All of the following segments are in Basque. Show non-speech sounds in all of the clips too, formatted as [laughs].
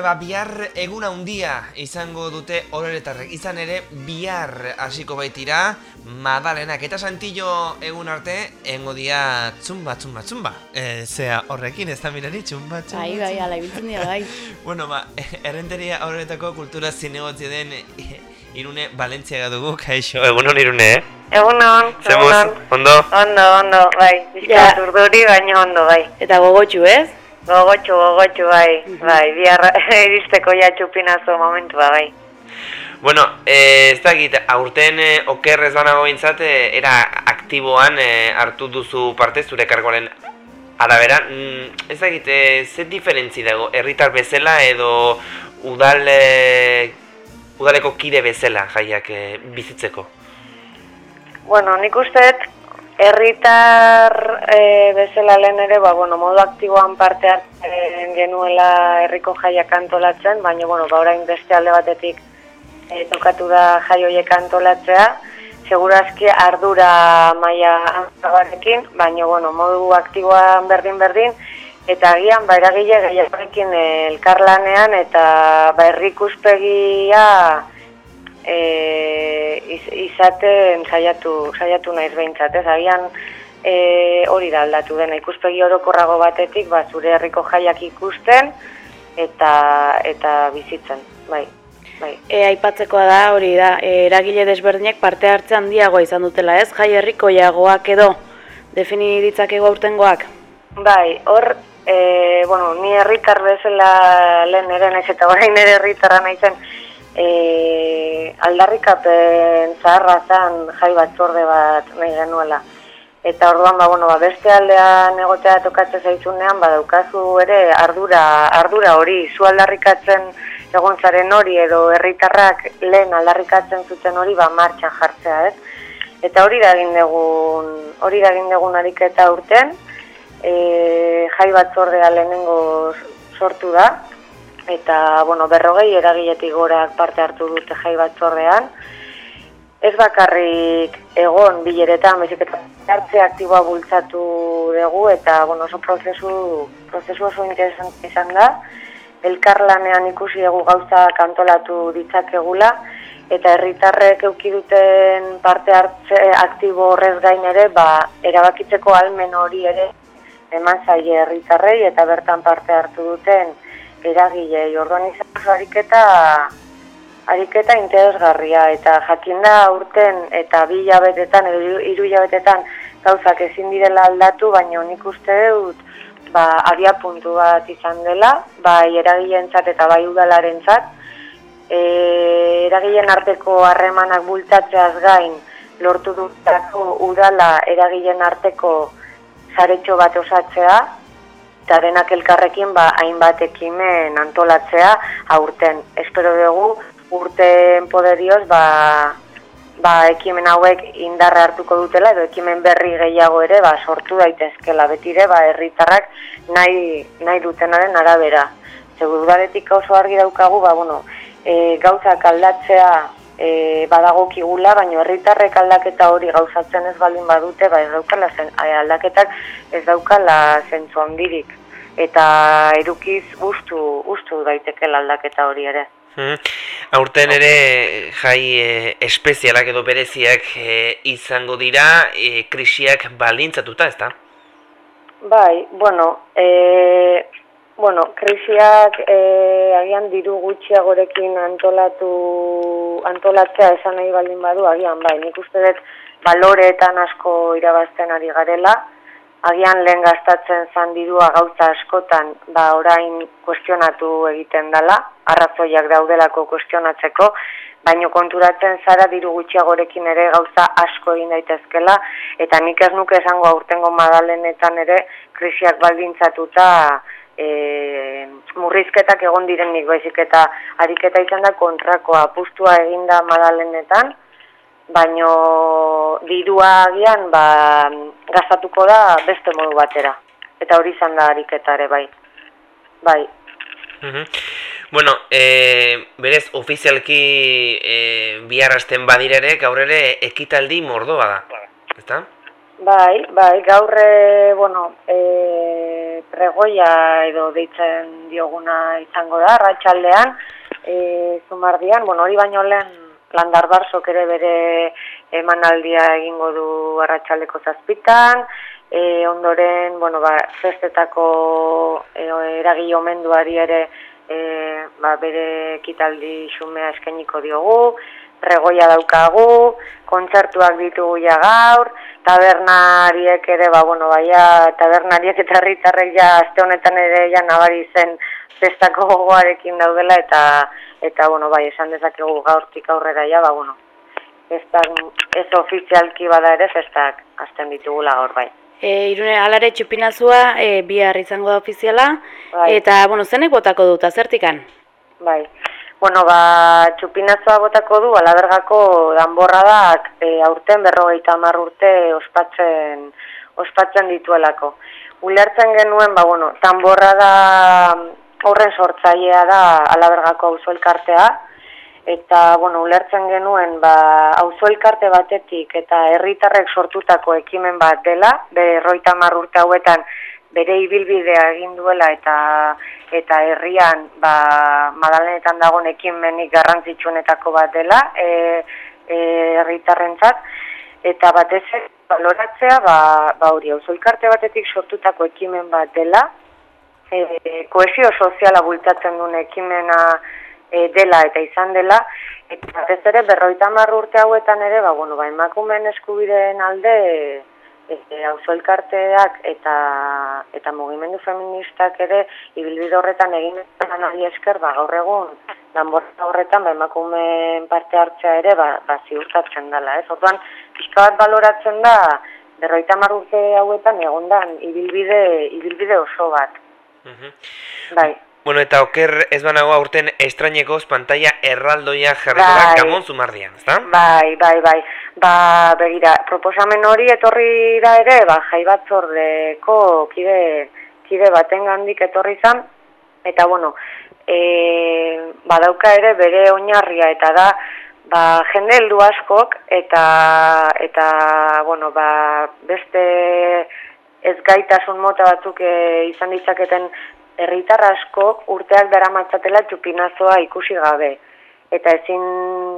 Ba, bihar eguna handia izango dute horretarrek. Izan ere, bihar hasiko baitira, madalenak eta santillo egun arte, engo dia txumba, txumba, txumba. E, zea horrekin, ez da mirari, txumba, txumba, Bai, bai, ala, ibiltzen dira, bai. [laughs] bueno, ba, errenteria horretako kultura zinegotzi den Irune Valentziaga dugu, kaixo, egun hon Irune, eh? Egun hon, Zemuz, ondo? Ondo, ondo, bai. Ja. Bizka urduri baino ondo, bai. Eta gogotxu, ez? Gogotxu, gogotxu, bai. Bai, bihar [laughs] iristeko ja txupinazo momentua, bai. Bueno, eh, ez dakit, aurten eh, oker ez banago bintzat, eh, era aktiboan eh, hartu duzu parte zure kargoaren arabera. Mm, ez dakit, eh, ze diferentzi dago, herritar bezala edo udal, eh, udaleko kide bezala jaiak eh, bizitzeko? Bueno, nik usteet, herritar e, bezala lehen ere, ba, bueno, modu aktiboan parte hartzen genuela herriko jaiak antolatzen, baina, bueno, ba, orain beste alde batetik e, tokatu da jai horiek antolatzea, segurazki ardura maila antzabarekin, baina, bueno, modu aktiboan berdin-berdin, eta agian, ba, eragile gehiagorekin elkarlanean, eta ba, herrikuspegia e, iz, izaten saiatu, saiatu naiz behintzat, ez? Agian e, hori da aldatu dena, ikuspegi orokorrago batetik, ba, zure herriko jaiak ikusten, eta, eta bizitzen, bai. Bai. E, aipatzekoa da, hori da, e, eragile desberdinek parte hartze handiagoa izan dutela, ez? Jai herrikoiagoak edo, defini ditzakegu aurtengoak? Bai, hor, e, bueno, ni herritar bezala lehen ere naiz eta orain ere herritarra naizen, e, aldarrikapen zaharra zen jai batzorde bat nahi genuela. Eta orduan, ba, bueno, ba, beste aldean egotea tokatze zaizunean, ba, daukazu ere ardura, ardura hori, zu aldarrikatzen egon zaren hori edo herritarrak lehen aldarrikatzen zuten hori, ba, martxan jartzea, ez? Eta hori da egin dugun, hori da egin dugun ariketa urten, e, jai batzordea lehenengo sortu da, eta bueno, berrogei eragiletik gorak parte hartu dute jai batzordean. Ez bakarrik egon bileretan, bezik eta hartze aktiboa bultzatu dugu eta bueno, oso prozesu, prozesu oso interesant izan da. Elkarlanean ikusi dugu gauza kantolatu ditzakegula eta herritarrek euki duten parte hartze aktibo horrez gain ere, ba, erabakitzeko almen hori ere eman zaie herritarrei eta bertan parte hartu duten eragilei organizazio ariketa ariketa interesgarria. Eta jakinda urten eta bi hilabetetan edo hiru hilabetetan gauzak ezin direla aldatu, baina nik uste dut ba, abia puntu bat izan dela, bai eragileentzat eta bai udalarentzat. E, eragileen arteko harremanak bultatzeaz gain lortu dutako udala eragileen arteko zaretxo bat osatzea, eta denak elkarrekin ba, hainbat ekimen antolatzea aurten. Espero dugu urten poderioz ba, ba, ekimen hauek indarra hartuko dutela edo ekimen berri gehiago ere ba, sortu daitezkela betire ba, herritarrak nahi, nahi dutenaren arabera. Segurudaretik oso argi daukagu, ba, bueno, e, gauzak aldatzea e, badagokigula, baina herritarrek aldaketa hori gauzatzen ez baldin badute, ba, ez daukala zen, aldaketak ez daukala zentzu handirik eta erukiz ustu, ustu daitekela aldaketa hori ere. Hmm. Aurten ere jai e, espezialak edo bereziak e, izango dira e, krisiak baldintzatuta, ezta? Bai, bueno, e, bueno, krisiak e, agian diru gutxiagorekin antolatu antolatzea esan nahi baldin badu, agian bai, nik uste dut baloreetan asko irabazten ari garela, agian lehen gastatzen zan dirua gauza askotan, ba orain kuestionatu egiten dela, arrazoiak daudelako kuestionatzeko, baino konturatzen zara diru gutxiagorekin ere gauza asko egin daitezkela, eta nik ez nuke esango aurtengo madalenetan ere krisiak baldintzatuta e, murrizketak egon direnik baizik eta ariketa izan da kontrakoa apustua eginda madalenetan, baino dirua agian ba, gastatuko da beste modu batera. Eta hori izan da ariketare bai. Bai. Mhm. Bueno, e, berez, ofizialki e, bihar hasten badirere, gaur ere ekitaldi mordoa da, ezta? Bai, bai, gaur, e, bueno, e, pregoia edo deitzen dioguna izango da, ratxaldean, e, zumardian, bueno, hori baino lehen landar barzok ere bere emanaldia egingo du arratsaldeko zazpitan, e, ondoren, bueno, ba, festetako e, eragi omenduari ere e, ba, bere kitaldi xumea eskainiko diogu, regoia daukagu, kontzertuak ditugu ja gaur, tabernariek ere, ba, bueno, baia, tabernariek eta herritarrek ja, azte honetan ere ja nabari zen festako gogoarekin daudela, eta, eta bueno, bai, esan dezakegu gaurtik aurrera ja, ba, bueno, da, ez ofizialki bada ere festak azten ditugula gaur, bai. E, irune, alare txupinazua, e, bihar izango da ofiziala, Bai. eta, bueno, zenek botako dut, azertikan? Bai. Bueno, ba, txupinazoa botako du, alabergako danborradak e, aurten berrogeita hamar urte ospatzen, ospatzen dituelako. Ulertzen genuen, ba, bueno, danborrada horren sortzailea da alabergako auzo elkartea, eta, bueno, ulertzen genuen, ba, auzo elkarte batetik eta herritarrek sortutako ekimen bat dela, berrogeita hamar urte hauetan bere ibilbidea egin duela eta eta herrian ba Madalenetan dagoen ekimenik garrantzitsuenetako bat dela e, e, eta batez baloratzea ba ba hori elkarte batetik sortutako ekimen bat dela e, kohesio soziala bultatzen duen ekimena e, dela eta izan dela eta batez ere 50 urte hauetan ere ba bueno ba emakumeen eskubideen alde e, elkarteak eta eta mugimendu feministak ere ibilbide horretan egin lanari esker ba gaur egun lanborta horretan ba emakumeen parte hartzea ere ba, ba ziurtatzen dela, ez? Orduan pixka bat baloratzen da 50 urte hauetan egondan ibilbide ibilbide oso bat. Mhm. Bai. Bueno, eta oker ez banago aurten estrainekoz pantalla erraldoia jarriko da Bai. gamon zumardian, ezta? Bai, bai, bai. Ba, begira, proposamen hori etorri da ere, ba, jai batzordeko kide, kide baten gandik etorri zan, eta bueno, e, badauka ere bere oinarria eta da, ba, jende heldu askok, eta, eta, bueno, ba, beste ez gaitasun mota batzuk e, izan ditzaketen herritar askok urteak daramatzatela txupinazoa ikusi gabe eta ezin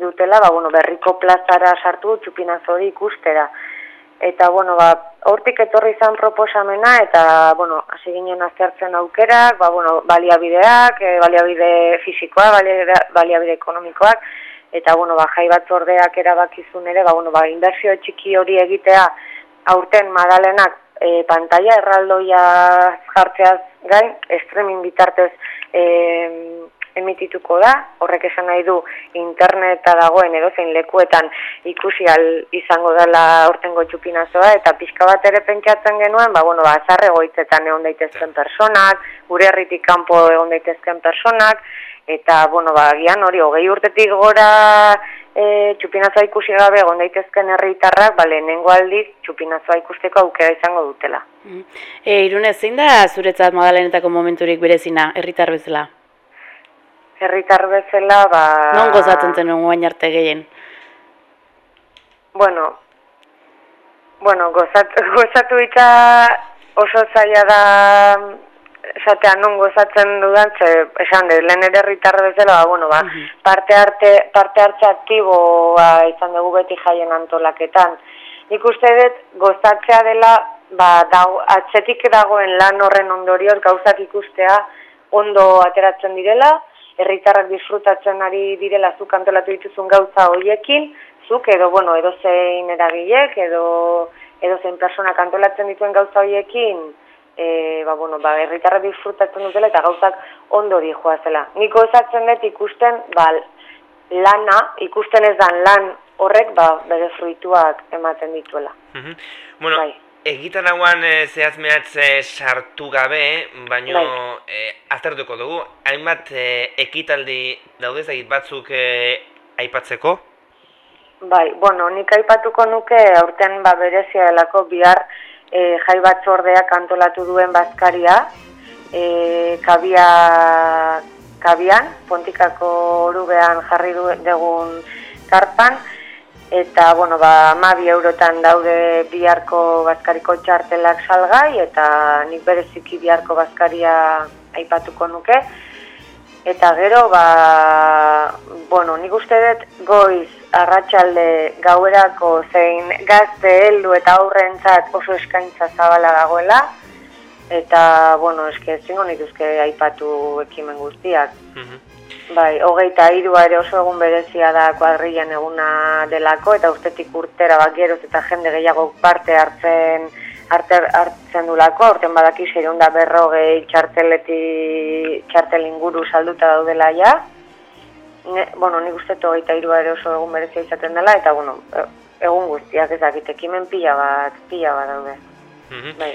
dutela ba, bueno, berriko plazara sartu txupinazo hori ikustera. Eta, bueno, ba, hortik etorri izan proposamena, eta, bueno, hasi ginen aztertzen aukerak, ba, bueno, baliabideak, e, baliabide fisikoa, baliabide, baliabide ekonomikoak, eta, bueno, ba, jai batzordeak erabakizun ere, ba, bueno, ba, inbertsio txiki hori egitea aurten madalenak e, pantalla erraldoia jartzeaz gain, streaming bitartez e, emitituko da, horrek esan nahi du interneta dagoen edozein lekuetan ikusi al izango dela aurtengo txupinazoa, eta pixka bat ere pentsatzen genuen, ba, bueno, ba, azarre goitzetan egon daitezken personak, gure herritik kanpo egon daitezken personak, eta, bueno, ba, gian hori, hogei urtetik gora e, txupinazoa ikusi gabe egon daitezken herritarrak, ba, lehenengo aldiz txupinazoa ikusteko aukera izango dutela. E, irune, zein da zuretzat Madalenetako momenturik berezina, herritar bezala? Herritar bezala, ba... Non gozatzen zenuen guain arte gehien? Bueno, bueno, gozat, [laughs] gozatu eta oso zaila da esatea non gozatzen dudan, ze esan dut, lehen ere herritar bezala, ba, bueno, ba, parte, arte, parte hartze aktiboa izan dugu beti jaien antolaketan. Nik uste dut gozatzea dela, ba, dago, atzetik dagoen lan horren ondorioz gauzak ikustea ondo ateratzen direla, herritarrak disfrutatzen ari direla zuk antolatu dituzun gauza hoiekin, zuk edo, bueno, edo zein eragilek, edo, edo zein personak antolatzen dituen gauza hoiekin, e, ba, bueno, ba, herritarrak disfrutatzen dutela eta gauzak ondo dijoazela. Niko esatzen dut ikusten, ba, lana, ikusten ez dan lan horrek, ba, bere fruituak ematen dituela. Mhm. Bueno, Bai. egitan hauan e, zehaz mehatz eh, sartu gabe, baino Bai. e, aztertuko dugu, hainbat e, ekitaldi daude ezagit batzuk e, aipatzeko? Bai, bueno, nik aipatuko nuke aurten ba berezia delako bihar e, jai batzordeak antolatu duen bazkaria, e, kabia, kabian, pontikako orubean jarri du, dugun karpan, eta, bueno, ba, ma bi eurotan daude biharko bazkariko txartelak salgai, eta nik bereziki biharko bazkaria aipatuko nuke. Eta gero, ba, bueno, nik uste dut goiz arratsalde gauerako zein gazte heldu eta aurrentzat oso eskaintza zabala dagoela. Eta, bueno, eske, zingo nituzke aipatu ekimen guztiak. Mhm. Bai, hogeita hirua ere oso egun berezia da kuadrilan eguna delako, eta ustetik urtera bak geroz eta jende gehiago parte hartzen arte hartzen dulako, aurten badaki seireun da berrogei txarteleti txartel inguru salduta daudela ja. Ne, bueno, nik uste hogeita hirua ere oso egun berezia izaten dela, eta bueno, e- egun guztiak ezakit, ekimen pila bat, pila bat daude. Mhm. Bai.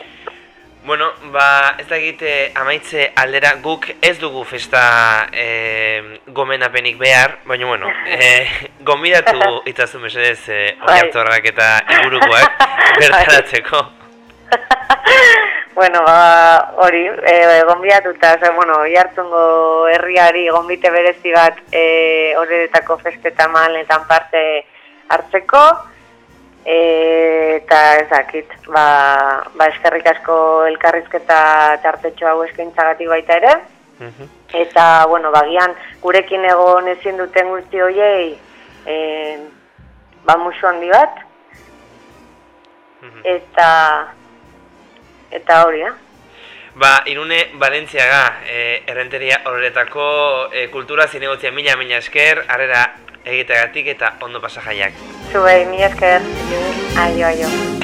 Bueno, ba, ez da egite amaitze aldera guk ez dugu festa e, gomenapenik behar, baina bueno, [laughs] e, gomidatu itazu mesedez e, Bai. eta ingurukoak [laughs] bertaratzeko. [laughs] bueno, ba, hori, e, gonbidatuta, ze, bueno, jartzungo herriari gonbite berezi bat e, horretako festetan maletan parte hartzeko, e, eta ez dakit, ba, ba eskerrik asko elkarrizketa tartetxo hau eskaintzagatik baita ere, Mhm. eta, bueno, bagian gurekin egon ezin duten guzti hoiei, e, ba, musu handi bat, Mhm. eta eta hori, eh? Ba, irune Valentziaga, e, errenteria horretako e, kultura zinegotzia mila mila esker, harrera egiteagatik eta ondo pasajaiak. Zuei, mi esker. Aio, aio.